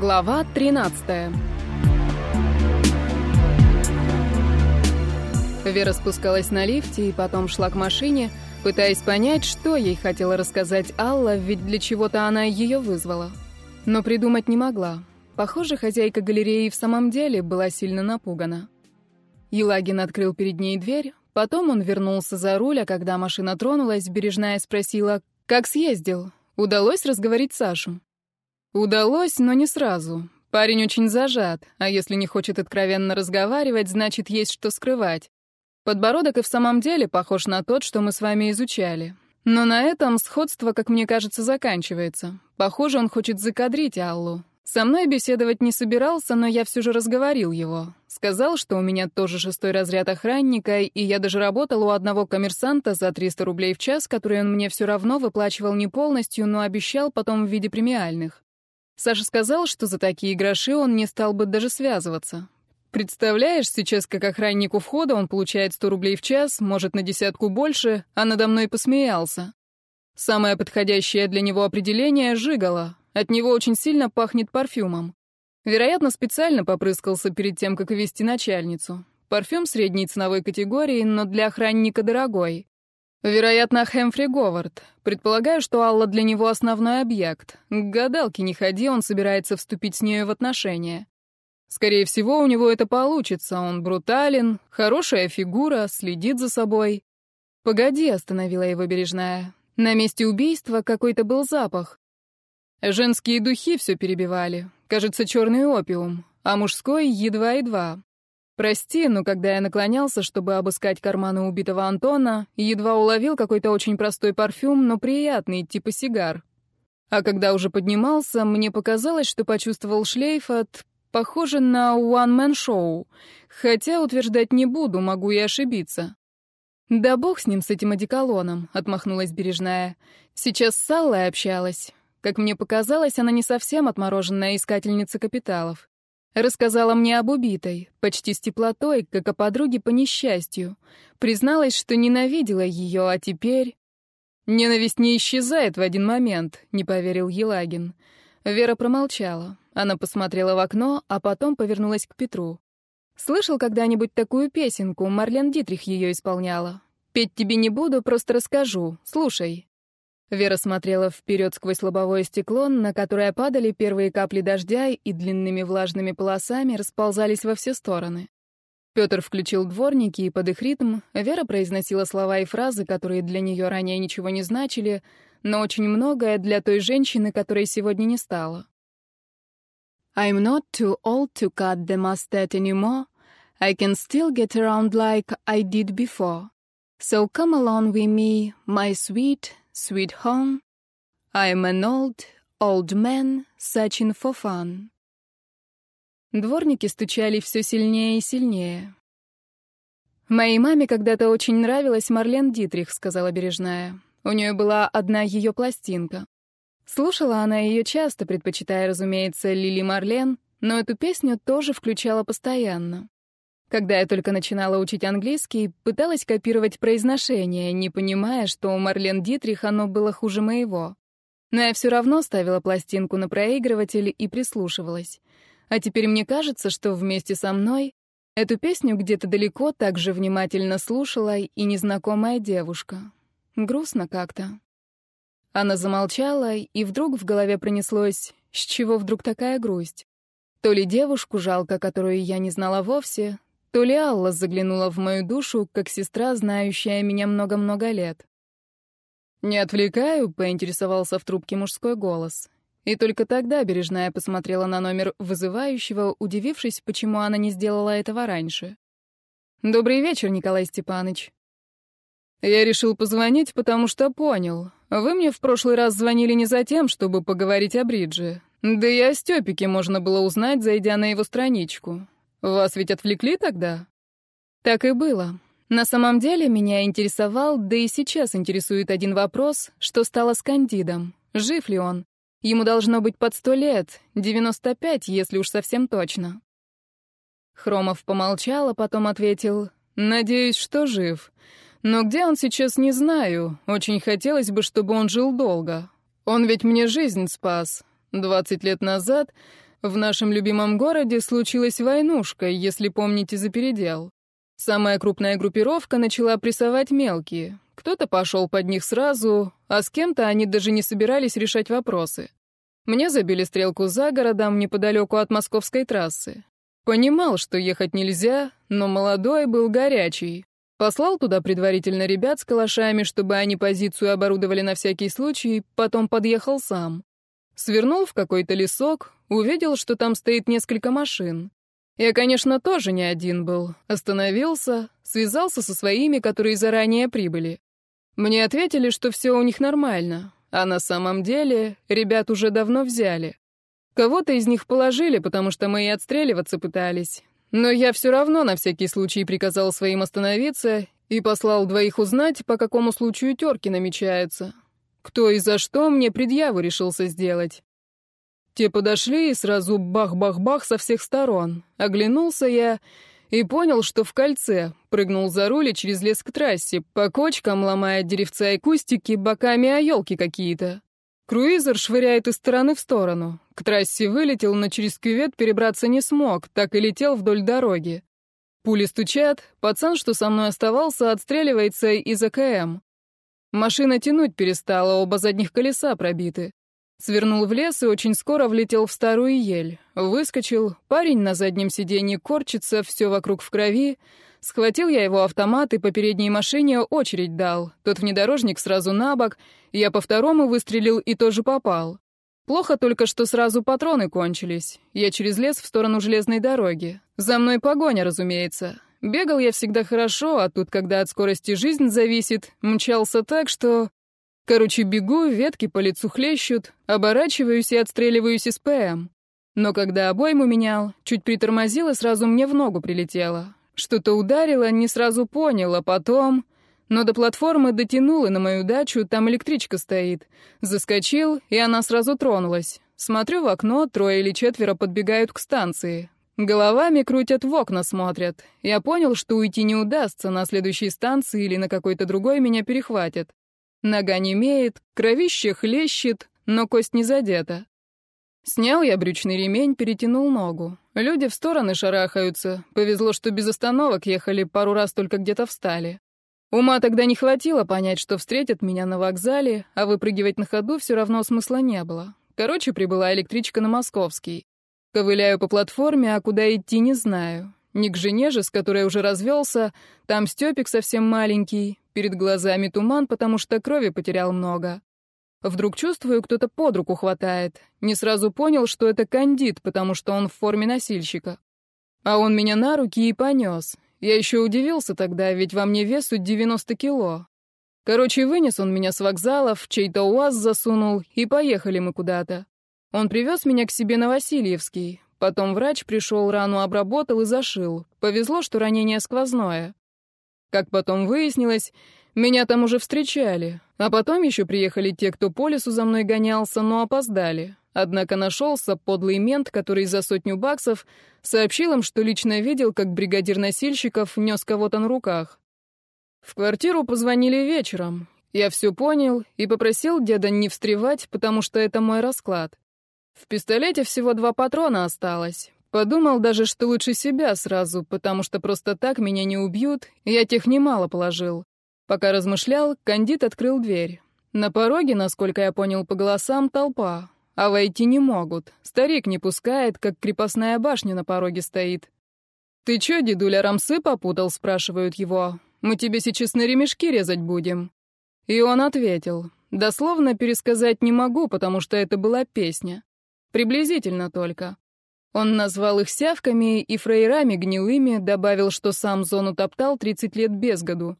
Глава 13 Вера спускалась на лифте и потом шла к машине, пытаясь понять, что ей хотела рассказать Алла, ведь для чего-то она ее вызвала. Но придумать не могла. Похоже, хозяйка галереи в самом деле была сильно напугана. Елагин открыл перед ней дверь, потом он вернулся за руль, а когда машина тронулась, Бережная спросила, «Как съездил? Удалось разговорить Сашу?» Удалось, но не сразу. Парень очень зажат, а если не хочет откровенно разговаривать, значит, есть что скрывать. Подбородок и в самом деле похож на тот, что мы с вами изучали. Но на этом сходство, как мне кажется, заканчивается. Похоже, он хочет закадрить Аллу. Со мной беседовать не собирался, но я все же разговорил его. Сказал, что у меня тоже шестой разряд охранника, и я даже работал у одного коммерсанта за 300 рублей в час, который он мне все равно выплачивал не полностью, но обещал потом в виде премиальных. Саша сказал, что за такие гроши он не стал бы даже связываться. Представляешь, сейчас как охранник у входа он получает 100 рублей в час, может, на десятку больше, а надо мной посмеялся. Самое подходящее для него определение — жигало. От него очень сильно пахнет парфюмом. Вероятно, специально попрыскался перед тем, как вести начальницу. Парфюм средней ценовой категории, но для охранника дорогой. Вероятно, Хэмфри Говард. Предполагаю, что Алла для него основной объект. К гадалке не ходи, он собирается вступить с нею в отношения. Скорее всего, у него это получится. Он брутален, хорошая фигура, следит за собой. «Погоди», — остановила его бережная. На месте убийства какой-то был запах. Женские духи все перебивали. Кажется, черный опиум, а мужской — едва-едва. Прости, но когда я наклонялся, чтобы обыскать карманы убитого Антона, едва уловил какой-то очень простой парфюм, но приятный, типа сигар. А когда уже поднимался, мне показалось, что почувствовал шлейф от Похоже на one-man-шоу. Хотя утверждать не буду, могу и ошибиться. «Да бог с ним, с этим одеколоном», — отмахнулась Бережная. «Сейчас с Саллой общалась. Как мне показалось, она не совсем отмороженная искательница капиталов. Рассказала мне об убитой, почти с теплотой, как о подруге по несчастью. Призналась, что ненавидела ее, а теперь... «Ненависть не исчезает в один момент», — не поверил Елагин. Вера промолчала. Она посмотрела в окно, а потом повернулась к Петру. «Слышал когда-нибудь такую песенку? Марлен Дитрих ее исполняла. Петь тебе не буду, просто расскажу. Слушай». Вера смотрела вперед сквозь лобовое стекло, на которое падали первые капли дождя и длинными влажными полосами расползались во все стороны. Петр включил дворники, и под их ритм Вера произносила слова и фразы, которые для нее ранее ничего не значили, но очень многое для той женщины, которой сегодня не стало. I'm not too old to cut the mustard anymore. I can still get around like I did before. So come along with me, my sweet, sweet home. I'm an old, old man searching for fun. Дворники стучали все сильнее и сильнее. «Моей маме когда-то очень нравилась Марлен Дитрих», — сказала Бережная. У нее была одна ее пластинка. Слушала она ее часто, предпочитая, разумеется, Лили Марлен, но эту песню тоже включала постоянно. Когда я только начинала учить английский, пыталась копировать произношение, не понимая, что у Марлен Дитрих оно было хуже моего. Но я все равно ставила пластинку на проигрыватель и прислушивалась. А теперь мне кажется, что вместе со мной эту песню где-то далеко так же внимательно слушала и незнакомая девушка. Грустно как-то. Она замолчала, и вдруг в голове пронеслось, с чего вдруг такая грусть? То ли девушку жалко, которую я не знала вовсе, то ли Алла заглянула в мою душу, как сестра, знающая меня много-много лет. «Не отвлекаю?» — поинтересовался в трубке мужской голос. И только тогда Бережная посмотрела на номер вызывающего, удивившись, почему она не сделала этого раньше. «Добрый вечер, Николай Степанович». Я решил позвонить, потому что понял. Вы мне в прошлый раз звонили не за тем, чтобы поговорить о бридже. Да и о Стёпике можно было узнать, зайдя на его страничку. Вас ведь отвлекли тогда? Так и было. На самом деле меня интересовал, да и сейчас интересует один вопрос, что стало с Кандидом. Жив ли он? Ему должно быть под сто лет, 95, если уж совсем точно. Хромов помолчал, а потом ответил, «Надеюсь, что жив. Но где он сейчас, не знаю. Очень хотелось бы, чтобы он жил долго. Он ведь мне жизнь спас. Двадцать лет назад В нашем любимом городе случилась войнушка, если помните за передел. Самая крупная группировка начала прессовать мелкие. Кто-то пошел под них сразу, а с кем-то они даже не собирались решать вопросы. Мне забили стрелку за городом, неподалеку от московской трассы. Понимал, что ехать нельзя, но молодой был горячий. Послал туда предварительно ребят с калашами, чтобы они позицию оборудовали на всякий случай, потом подъехал сам. Свернул в какой-то лесок, увидел, что там стоит несколько машин. Я, конечно, тоже не один был. Остановился, связался со своими, которые заранее прибыли. Мне ответили, что все у них нормально, а на самом деле ребят уже давно взяли. Кого-то из них положили, потому что мы и отстреливаться пытались. Но я все равно на всякий случай приказал своим остановиться и послал двоих узнать, по какому случаю терки намечаются. Кто и за что мне предъяву решился сделать. Те подошли и сразу бах-бах-бах со всех сторон. Оглянулся я и понял, что в кольце. Прыгнул за руль и через лес к трассе, по кочкам ломая деревца и кустики, боками о елки какие-то. Круизер швыряет из стороны в сторону. К трассе вылетел, но через кювет перебраться не смог, так и летел вдоль дороги. Пули стучат, пацан, что со мной оставался, отстреливается из АКМ. Машина тянуть перестала, оба задних колеса пробиты. Свернул в лес и очень скоро влетел в старую ель. Выскочил, парень на заднем сиденье корчится, все вокруг в крови. Схватил я его автомат и по передней машине очередь дал. Тот внедорожник сразу на бок. Я по второму выстрелил и тоже попал. Плохо только, что сразу патроны кончились. Я через лес в сторону железной дороги. За мной погоня, разумеется. Бегал я всегда хорошо, а тут, когда от скорости жизнь зависит, мчался так, что... Короче, бегу, ветки по лицу хлещут, оборачиваюсь и отстреливаюсь из ПМ. Но когда обойму менял, чуть притормозил и сразу мне в ногу прилетело. Что-то ударило, не сразу понял, а потом... Но до платформы дотянул, и на мою дачу там электричка стоит. Заскочил, и она сразу тронулась. Смотрю в окно, трое или четверо подбегают к станции. Головами крутят, в окна смотрят. Я понял, что уйти не удастся, на следующей станции или на какой-то другой меня перехватят. Нога не имеет, кровище хлещет, но кость не задета. Снял я брючный ремень, перетянул ногу. Люди в стороны шарахаются. Повезло, что без остановок ехали, пару раз только где-то встали. Ума тогда не хватило понять, что встретят меня на вокзале, а выпрыгивать на ходу все равно смысла не было. Короче, прибыла электричка на Московский. Ковыляю по платформе, а куда идти не знаю. Не к жене же, с которой уже развелся, там Степик совсем маленький, перед глазами туман, потому что крови потерял много. Вдруг чувствую, кто-то под руку хватает. Не сразу понял, что это кандид, потому что он в форме носильщика. А он меня на руки и понес. Я еще удивился тогда, ведь во мне весу 90 кило. Короче, вынес он меня с вокзала, в чей-то УАЗ засунул, и поехали мы куда-то. Он привез меня к себе на Васильевский. Потом врач пришел, рану обработал и зашил. Повезло, что ранение сквозное. Как потом выяснилось, меня там уже встречали. А потом еще приехали те, кто по лесу за мной гонялся, но опоздали. Однако нашелся подлый мент, который за сотню баксов сообщил им, что лично видел, как бригадир носильщиков нес кого-то на руках. В квартиру позвонили вечером. Я все понял и попросил деда не встревать, потому что это мой расклад. В пистолете всего два патрона осталось. Подумал даже, что лучше себя сразу, потому что просто так меня не убьют, я тех немало положил. Пока размышлял, кандид открыл дверь. На пороге, насколько я понял по голосам, толпа. А войти не могут. Старик не пускает, как крепостная башня на пороге стоит. «Ты чё, дедуля, рамсы попутал?» — спрашивают его. «Мы тебе сейчас на ремешки резать будем». И он ответил. Дословно пересказать не могу, потому что это была песня. Приблизительно только. Он назвал их сявками и фрейрами гнилыми, добавил, что сам зону топтал 30 лет без году.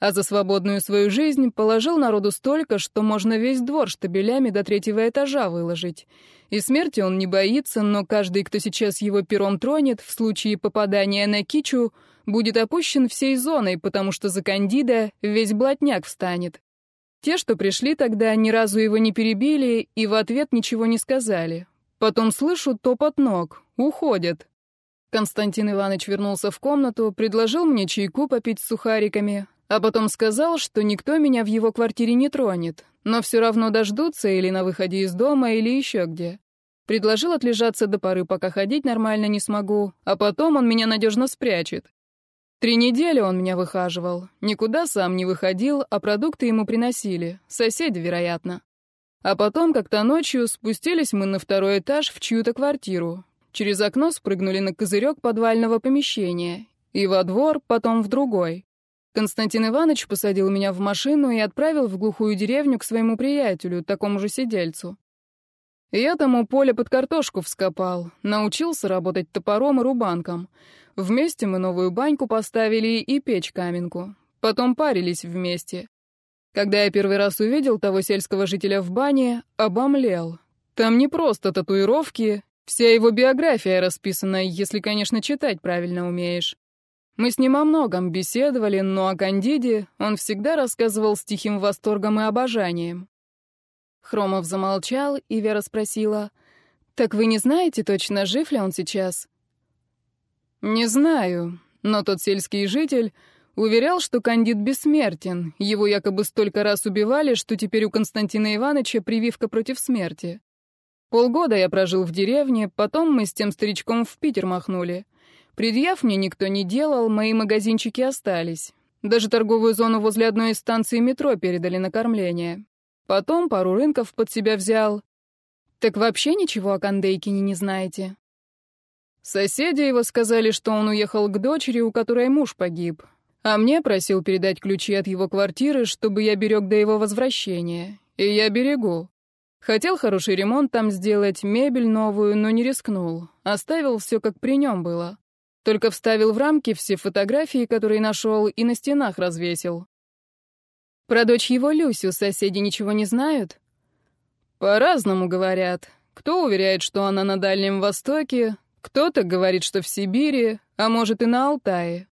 А за свободную свою жизнь положил народу столько, что можно весь двор штабелями до третьего этажа выложить. И смерти он не боится, но каждый, кто сейчас его пером тронет, в случае попадания на кичу, будет опущен всей зоной, потому что за кандида весь блатняк встанет. Те, что пришли тогда, ни разу его не перебили и в ответ ничего не сказали. Потом слышу топот ног. Уходят. Константин Иванович вернулся в комнату, предложил мне чайку попить с сухариками, а потом сказал, что никто меня в его квартире не тронет, но все равно дождутся или на выходе из дома, или еще где. Предложил отлежаться до поры, пока ходить нормально не смогу, а потом он меня надежно спрячет. Три недели он меня выхаживал. Никуда сам не выходил, а продукты ему приносили. Соседи, вероятно. А потом, как-то ночью, спустились мы на второй этаж в чью-то квартиру. Через окно спрыгнули на козырек подвального помещения. И во двор, потом в другой. Константин Иванович посадил меня в машину и отправил в глухую деревню к своему приятелю, такому же сидельцу. Я тому поле под картошку вскопал, научился работать топором и рубанком. Вместе мы новую баньку поставили и печь-каменку. Потом парились вместе. Когда я первый раз увидел того сельского жителя в бане, обомлел. Там не просто татуировки, вся его биография расписана, если, конечно, читать правильно умеешь. Мы с ним о многом беседовали, но о Кандиде он всегда рассказывал с тихим восторгом и обожанием. Хромов замолчал, и Вера спросила, «Так вы не знаете точно, жив ли он сейчас?» «Не знаю, но тот сельский житель уверял, что Кандид бессмертен, его якобы столько раз убивали, что теперь у Константина Ивановича прививка против смерти. Полгода я прожил в деревне, потом мы с тем старичком в Питер махнули. Предъяв мне никто не делал, мои магазинчики остались. Даже торговую зону возле одной из станций метро передали на кормление. Потом пару рынков под себя взял. Так вообще ничего о Кандейкине не знаете? Соседи его сказали, что он уехал к дочери, у которой муж погиб. А мне просил передать ключи от его квартиры, чтобы я берег до его возвращения. И я берегу. Хотел хороший ремонт там сделать, мебель новую, но не рискнул. Оставил все, как при нем было. Только вставил в рамки все фотографии, которые нашел, и на стенах развесил. Про дочь его Люсю соседи ничего не знают? По-разному говорят. Кто уверяет, что она на Дальнем Востоке, кто-то говорит, что в Сибири, а может и на Алтае.